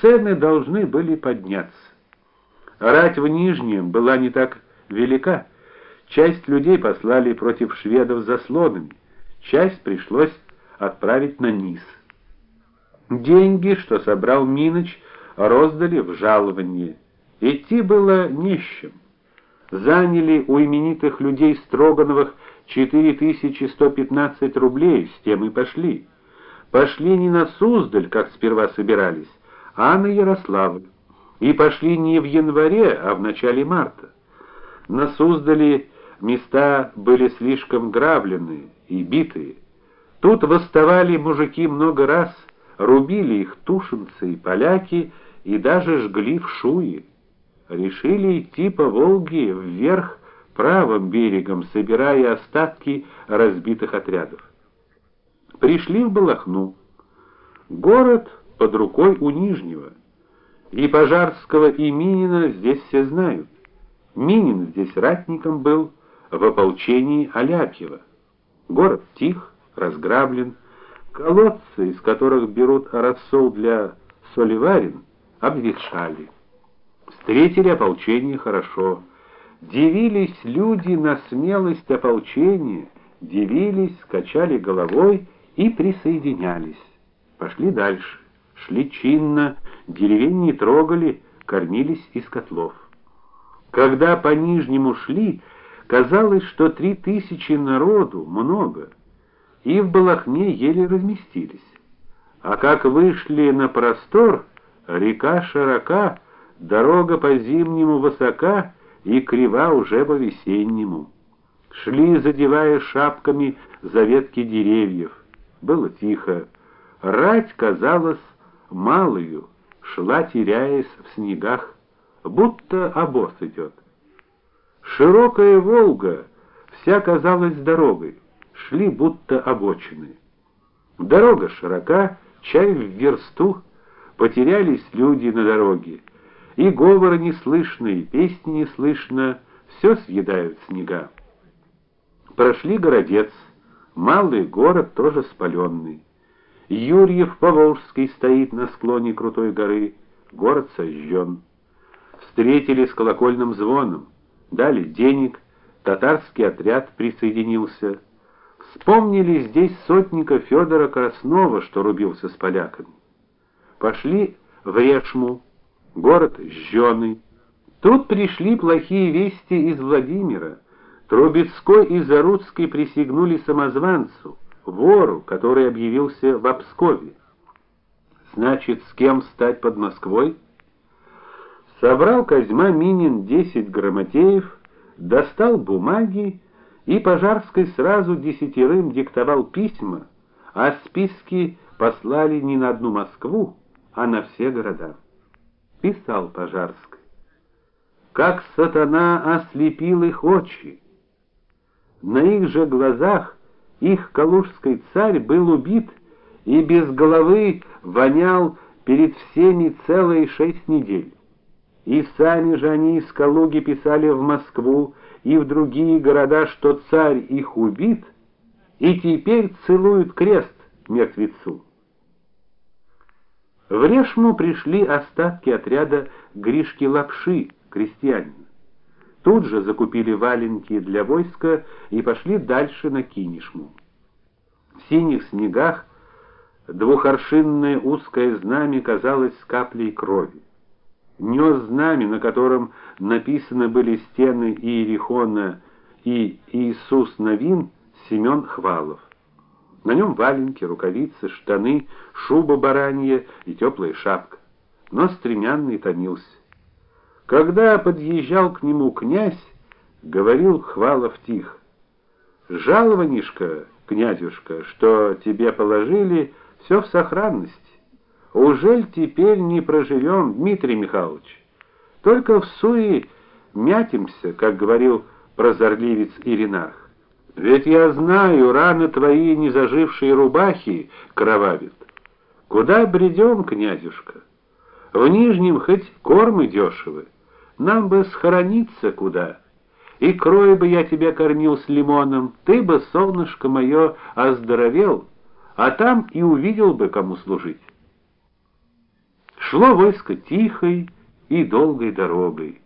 цены должны были подняться. Рать в Нижнем была не так велика. Часть людей послали против шведов заслонами, часть пришлось отправить на низ. Деньги, что собрал Миноч, роздали в жалование. Идти было чем. Заняли у именитых людей Строгановых 4115 рублей, с тем и пошли. Пошли не на Суздаль, как сперва собирались, а на Ярославль. И пошли не в январе, а в начале марта. На Суздале места были слишком грабленные и битые. Тут восставали мужики много раз, рубили их тушинцы и поляки и даже жгли в Шуе. Решили идти по Волге вверх правым берегом, собирая остатки разбитых отрядов. Пришли в Балахну. Город под рукой у Нижнего. И Пожарского, и Минина здесь все знают. Минин здесь ратником был в ополчении Аляпьева. Город тих, разграблен, колодцы, из которых берут рассол для соливарин, обветшали. Встретили ополчение хорошо. Дивились люди на смелость ополчения, дивились, качали головой и присоединялись. Пошли дальше шли чинно, деревень не трогали, кормились из котлов. Когда по нижнему шли, казалось, что три тысячи народу много, и в Балахне еле разместились. А как вышли на простор, река широка, дорога по зимнему высока и крива уже по весеннему. Шли, задевая шапками за ветки деревьев. Было тихо. Рать казалась малую, шла, теряясь в снегах, будто обоз идет. Широкая Волга вся казалась дорогой, шли будто обочины. Дорога широка, чай в версту, потерялись люди на дороге. И говора не слышно, и песни не слышно, все съедают снега. Прошли городец, малый город тоже спаленный. Юрьев Поволжский стоит на склоне крутой горы, город сожжен. Встретили с колокольным звоном, дали денег, татарский отряд присоединился. Вспомнили здесь сотника Федора Краснова, что рубился с поляками. Пошли в Решму, город сжёный. Тут пришли плохие вести из Владимира. Трубецкой и Заруцкий присягнули самозванцу вору, который объявился в Обскове. Значит, с кем стать под Москвой? Собрал Козьма Минин десять грамотеев, достал бумаги и Пожарской сразу десятерым диктовал письма, а списки послали не на одну Москву, а на все города. Писал Пожарской: Как сатана ослепил их очи. На их же глазах их калужский царь был убит и без головы вонял перед всеми целые шесть недель. И сами же они из Калуги писали в Москву и в другие города, что царь их убит, и теперь целуют крест мертвецу. В Решму пришли остатки отряда Гришки Лапши, крестьянина. Тут же закупили валенки для войска и пошли дальше на Кинешму. В синих снегах двухоршинное узкое знамя казалось каплей крови. Нёс знамя, на котором написаны были стены Иерихона и Иисус Новин, Семен Хвалов. На нем валенки, рукавицы, штаны, шуба баранья и теплая шапка. Но стремянный томился. Когда подъезжал к нему князь, говорил Хвалов тихо: "Жалованишко, князюшка, что тебе положили, все в сохранности. Ужель теперь не проживем, Дмитрий Михайлович? Только в суе мятимся, как говорил прозорливец Иринах. Ведь я знаю, раны твои незажившие рубахи кровавят. Куда бредем, князюшка? В Нижнем хоть кормы дешевы. Нам бы схорониться куда. И крой бы я тебя кормил с лимоном, ты бы, солнышко мое, оздоровел, а там и увидел бы, кому служить. Шло войско тихой и долгой дорогой.